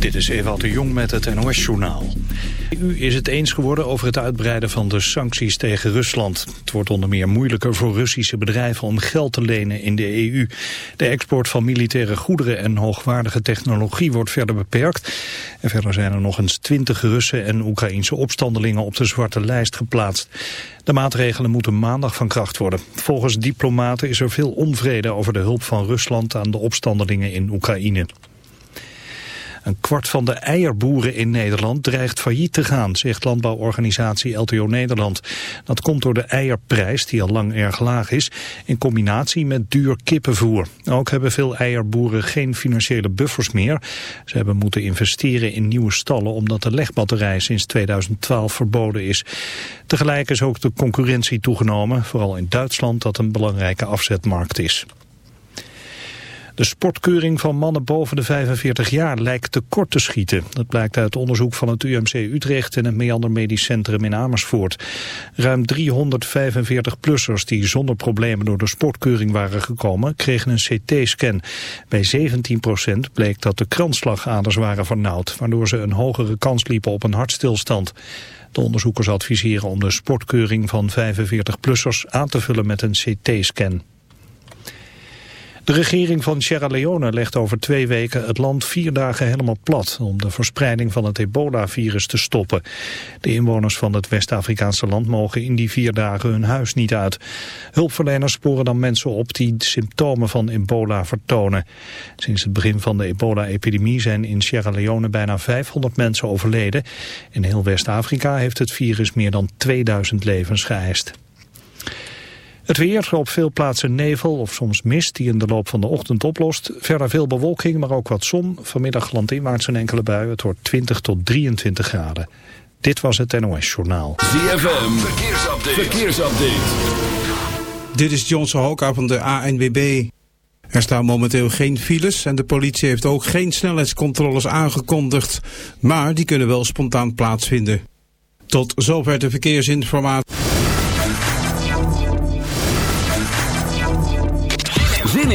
Dit is Ewout de Jong met het NOS-journaal. De EU is het eens geworden over het uitbreiden van de sancties tegen Rusland. Het wordt onder meer moeilijker voor Russische bedrijven om geld te lenen in de EU. De export van militaire goederen en hoogwaardige technologie wordt verder beperkt. En verder zijn er nog eens twintig Russen en Oekraïnse opstandelingen op de zwarte lijst geplaatst. De maatregelen moeten maandag van kracht worden. Volgens diplomaten is er veel onvrede over de hulp van Rusland aan de opstandelingen in Oekraïne. Een kwart van de eierboeren in Nederland dreigt failliet te gaan, zegt landbouworganisatie LTO Nederland. Dat komt door de eierprijs, die al lang erg laag is, in combinatie met duur kippenvoer. Ook hebben veel eierboeren geen financiële buffers meer. Ze hebben moeten investeren in nieuwe stallen omdat de legbatterij sinds 2012 verboden is. Tegelijk is ook de concurrentie toegenomen, vooral in Duitsland dat een belangrijke afzetmarkt is. De sportkeuring van mannen boven de 45 jaar lijkt te kort te schieten. Dat blijkt uit onderzoek van het UMC Utrecht en het Meander Medisch Centrum in Amersfoort. Ruim 345-plussers die zonder problemen door de sportkeuring waren gekomen, kregen een CT-scan. Bij 17% bleek dat de kransslagaders waren vernauwd, waardoor ze een hogere kans liepen op een hartstilstand. De onderzoekers adviseren om de sportkeuring van 45-plussers aan te vullen met een CT-scan. De regering van Sierra Leone legt over twee weken het land vier dagen helemaal plat om de verspreiding van het ebola-virus te stoppen. De inwoners van het West-Afrikaanse land mogen in die vier dagen hun huis niet uit. Hulpverleners sporen dan mensen op die symptomen van ebola vertonen. Sinds het begin van de ebola-epidemie zijn in Sierra Leone bijna 500 mensen overleden. In heel West-Afrika heeft het virus meer dan 2000 levens geëist. Het weer, op veel plaatsen nevel of soms mist die in de loop van de ochtend oplost. Verder veel bewolking, maar ook wat zon. Vanmiddag landinwaarts een enkele bui. Het wordt 20 tot 23 graden. Dit was het NOS Journaal. ZFM, verkeersupdate. verkeersupdate. Dit is Johnson Hoka van de ANWB. Er staan momenteel geen files en de politie heeft ook geen snelheidscontroles aangekondigd. Maar die kunnen wel spontaan plaatsvinden. Tot zover de verkeersinformatie.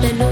de luz.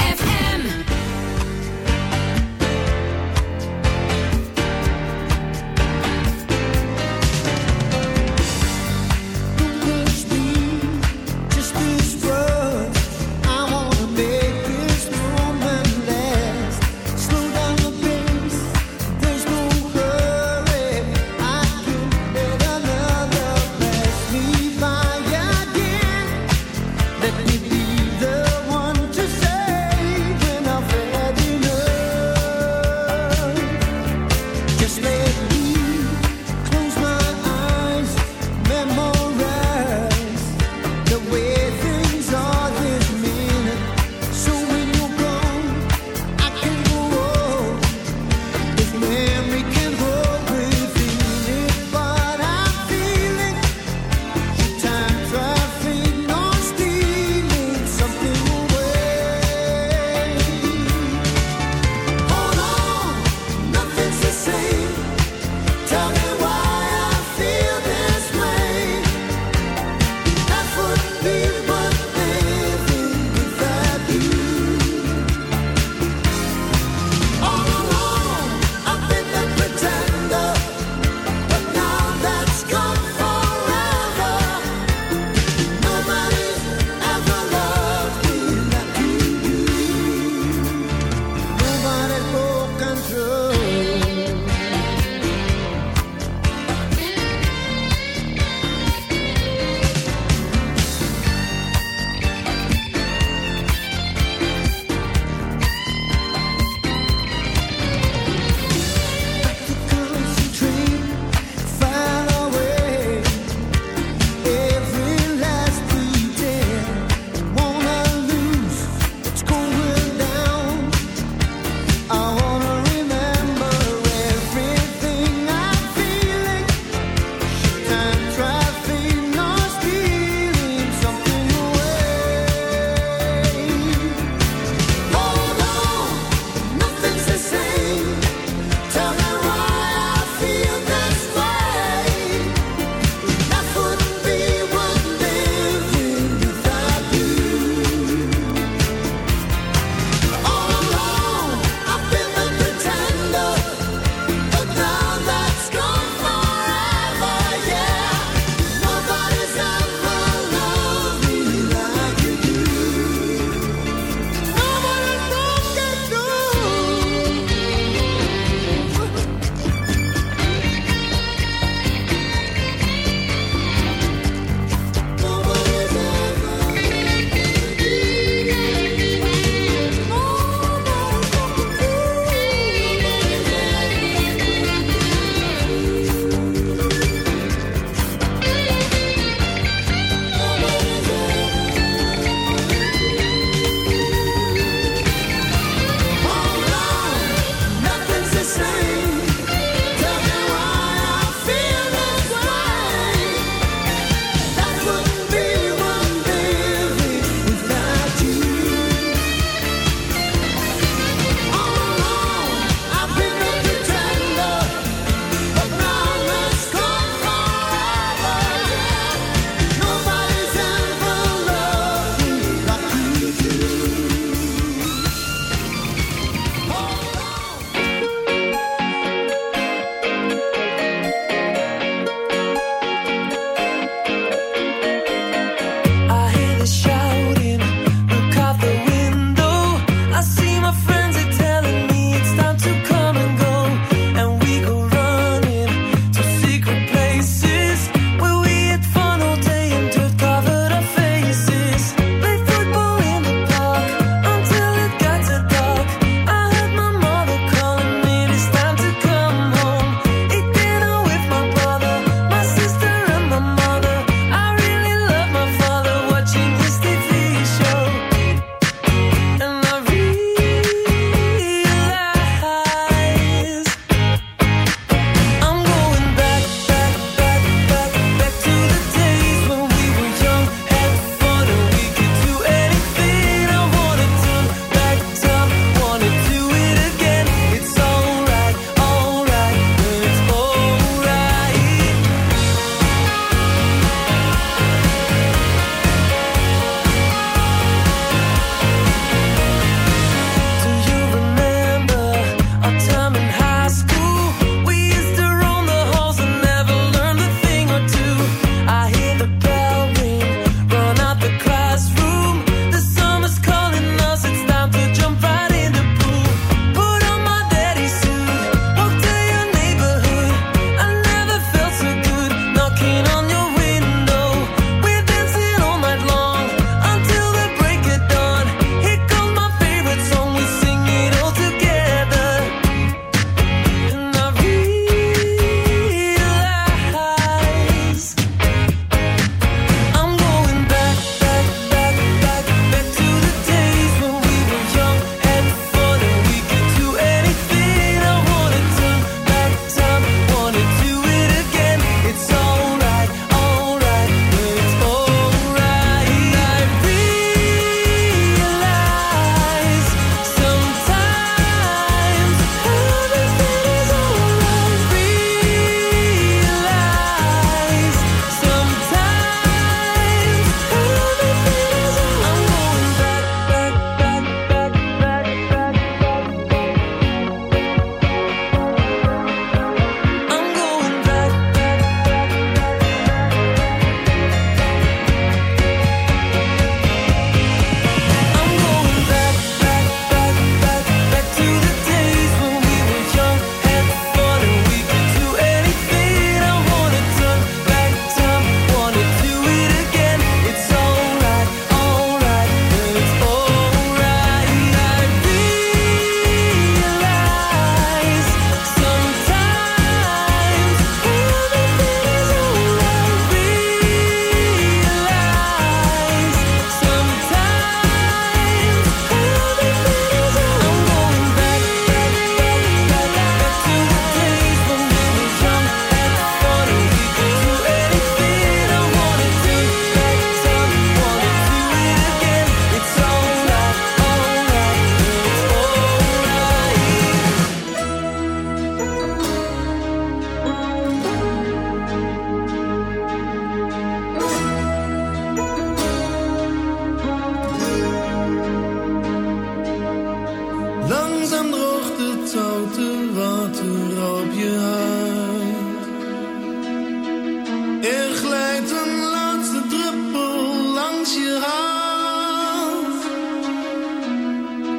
this show.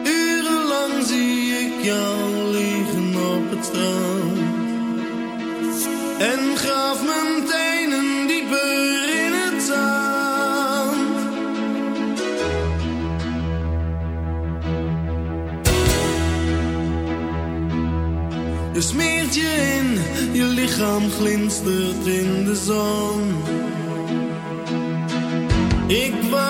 Urenlang zie ik jou liggen op het strand en gaf mijn tenen dieper in het zand. Je smilj je in, je lichaam glinstert in de zon. Ik was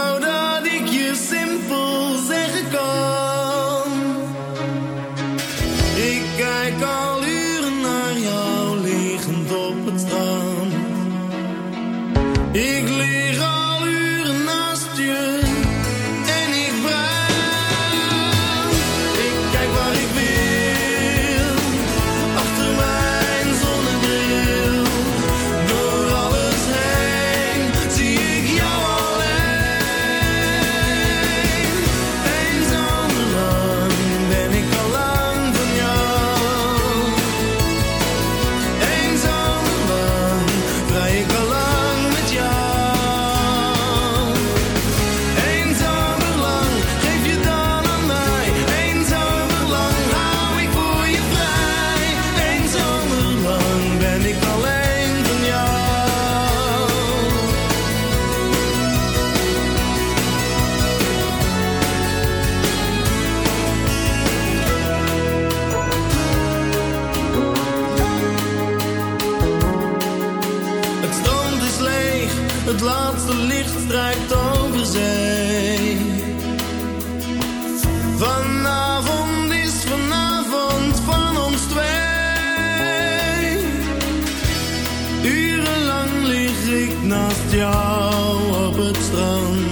naast jou op het strand.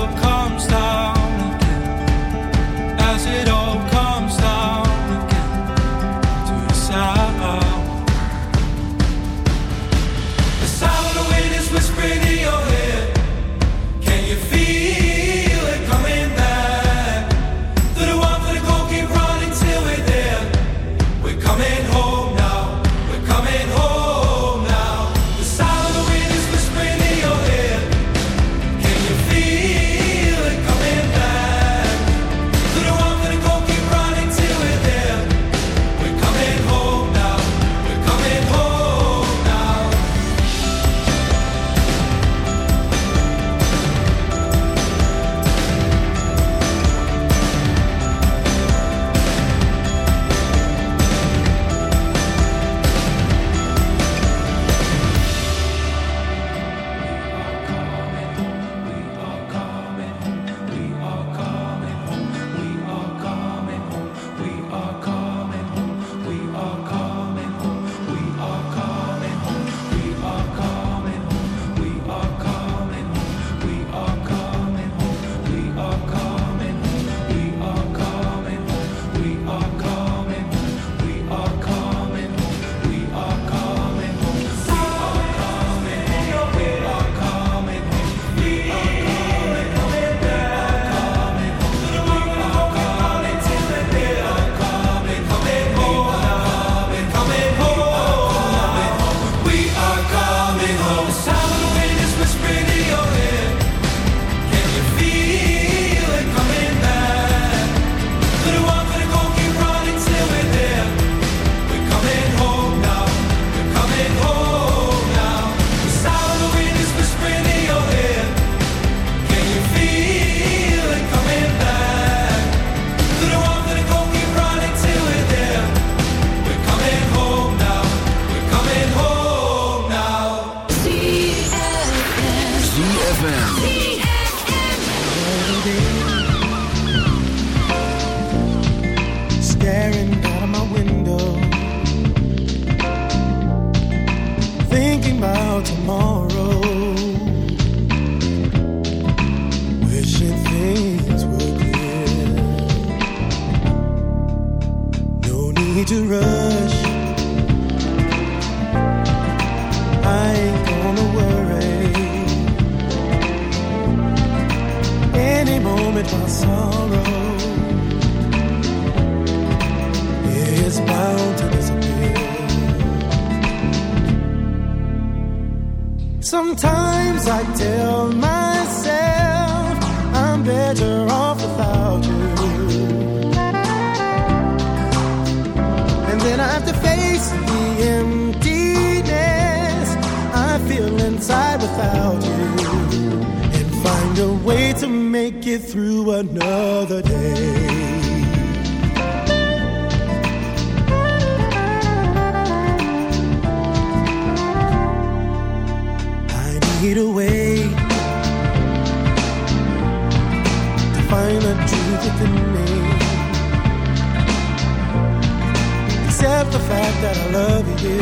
Accept the fact that I love you.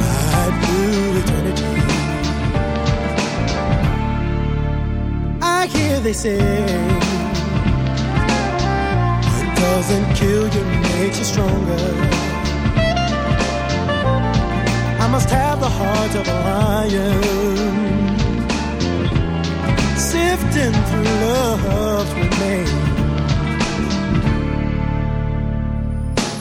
Right through eternity. I hear they say what doesn't kill you makes you stronger. I must have the heart of a lion.